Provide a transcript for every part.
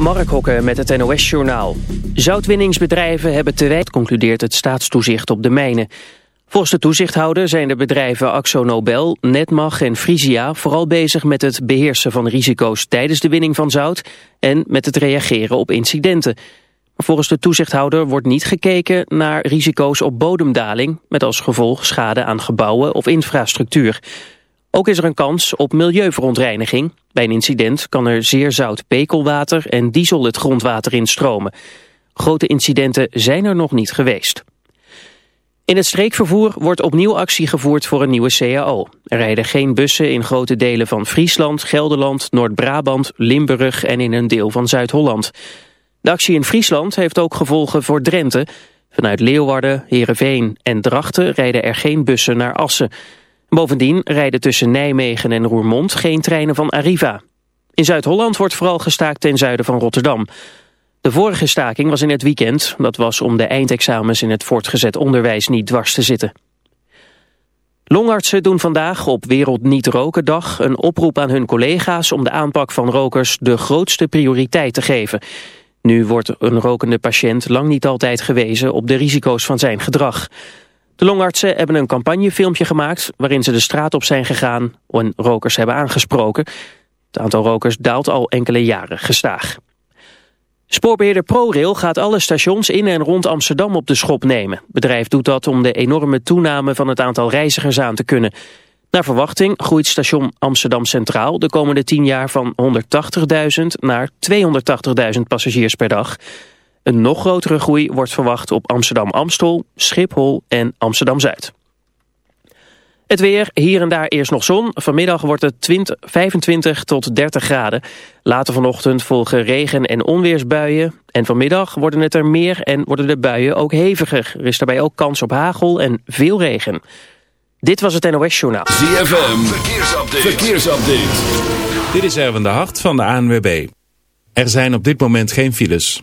Mark Hokke met het NOS-journaal. Zoutwinningsbedrijven hebben te wijd, concludeert het staatstoezicht op de mijnen. Volgens de toezichthouder zijn de bedrijven Axo Nobel, Netmag en Frisia... vooral bezig met het beheersen van risico's tijdens de winning van zout... en met het reageren op incidenten. Volgens de toezichthouder wordt niet gekeken naar risico's op bodemdaling... met als gevolg schade aan gebouwen of infrastructuur... Ook is er een kans op milieuverontreiniging. Bij een incident kan er zeer zout pekelwater en diesel het grondwater instromen. Grote incidenten zijn er nog niet geweest. In het streekvervoer wordt opnieuw actie gevoerd voor een nieuwe CAO. Er rijden geen bussen in grote delen van Friesland, Gelderland, Noord-Brabant, Limburg en in een deel van Zuid-Holland. De actie in Friesland heeft ook gevolgen voor Drenthe. Vanuit Leeuwarden, Heerenveen en Drachten rijden er geen bussen naar Assen. Bovendien rijden tussen Nijmegen en Roermond geen treinen van Arriva. In Zuid-Holland wordt vooral gestaakt ten zuiden van Rotterdam. De vorige staking was in het weekend. Dat was om de eindexamens in het voortgezet onderwijs niet dwars te zitten. Longartsen doen vandaag op Wereld Niet Roken Dag een oproep aan hun collega's om de aanpak van rokers de grootste prioriteit te geven. Nu wordt een rokende patiënt lang niet altijd gewezen op de risico's van zijn gedrag. De longartsen hebben een campagnefilmpje gemaakt waarin ze de straat op zijn gegaan en rokers hebben aangesproken. Het aantal rokers daalt al enkele jaren gestaag. Spoorbeheerder ProRail gaat alle stations in en rond Amsterdam op de schop nemen. Het bedrijf doet dat om de enorme toename van het aantal reizigers aan te kunnen. Naar verwachting groeit station Amsterdam Centraal de komende 10 jaar van 180.000 naar 280.000 passagiers per dag. Een nog grotere groei wordt verwacht op Amsterdam-Amstel, Schiphol en Amsterdam-Zuid. Het weer, hier en daar eerst nog zon. Vanmiddag wordt het 20, 25 tot 30 graden. Later vanochtend volgen regen- en onweersbuien. En vanmiddag worden het er meer en worden de buien ook heviger. Er is daarbij ook kans op hagel en veel regen. Dit was het NOS Journaal. ZFM, verkeersupdate. verkeersupdate. Dit is Erwin de Hart van de ANWB. Er zijn op dit moment geen files.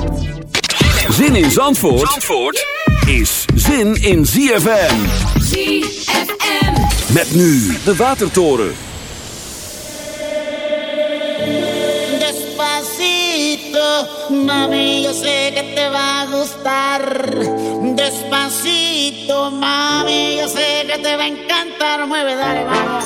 Zin in Zandvoort, Zandvoort is zin in ZFM. ZFM. Met nu de Watertoren. Despacito, mami, yo sé que te va a gustar. Despacito, mami, yo sé que te va a encantar. Mueve, dale, vamos.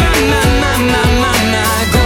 na na na na na na. Go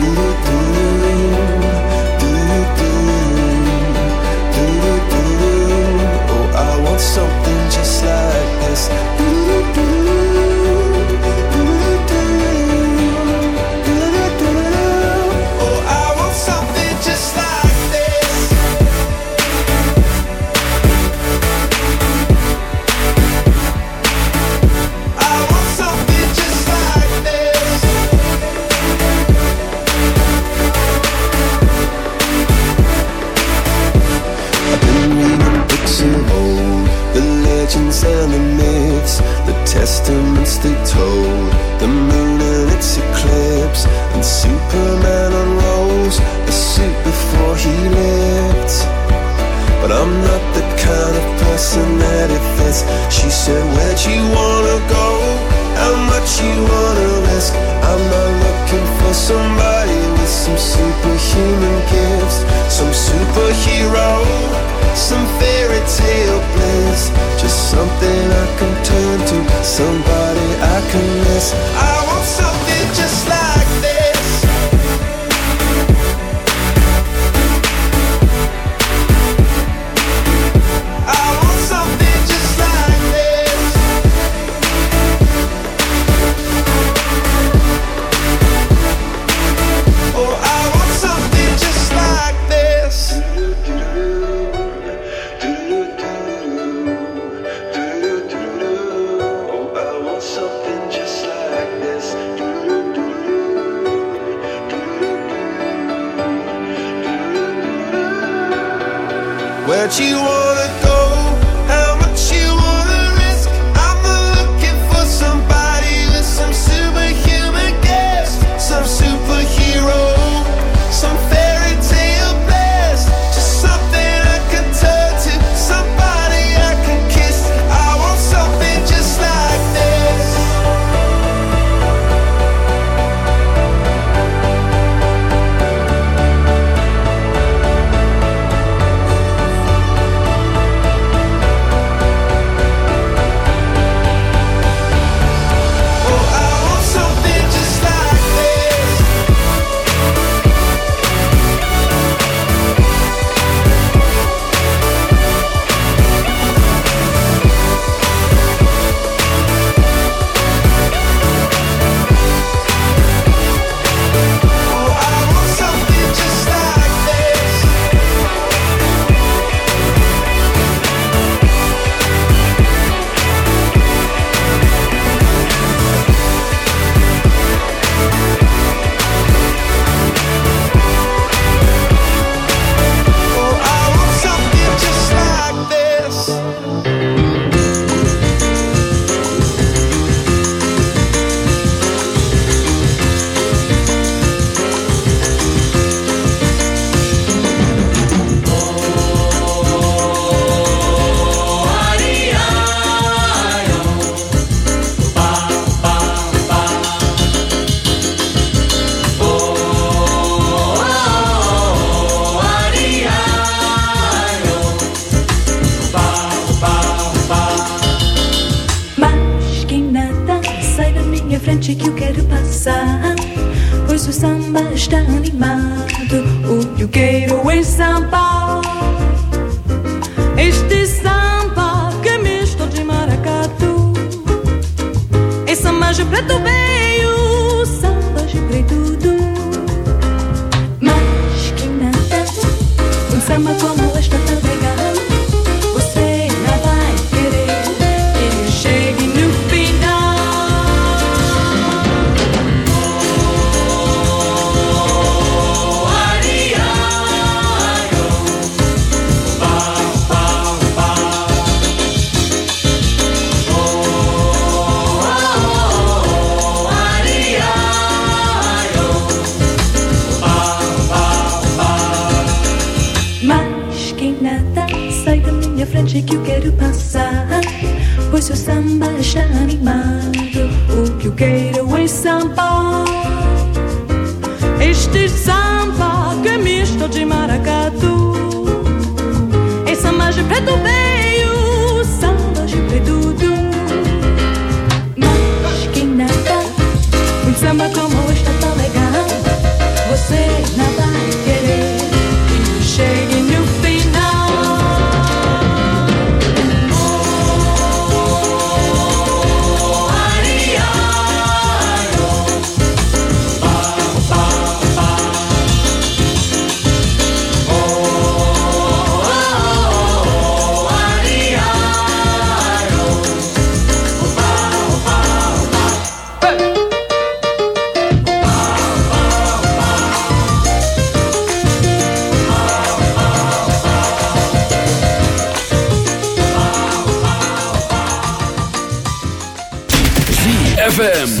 Where'd you wanna samba está animado. O que eu quero é samba. Este samba que é misto de maracatu. É samba de preto bem. ZFM.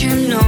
you know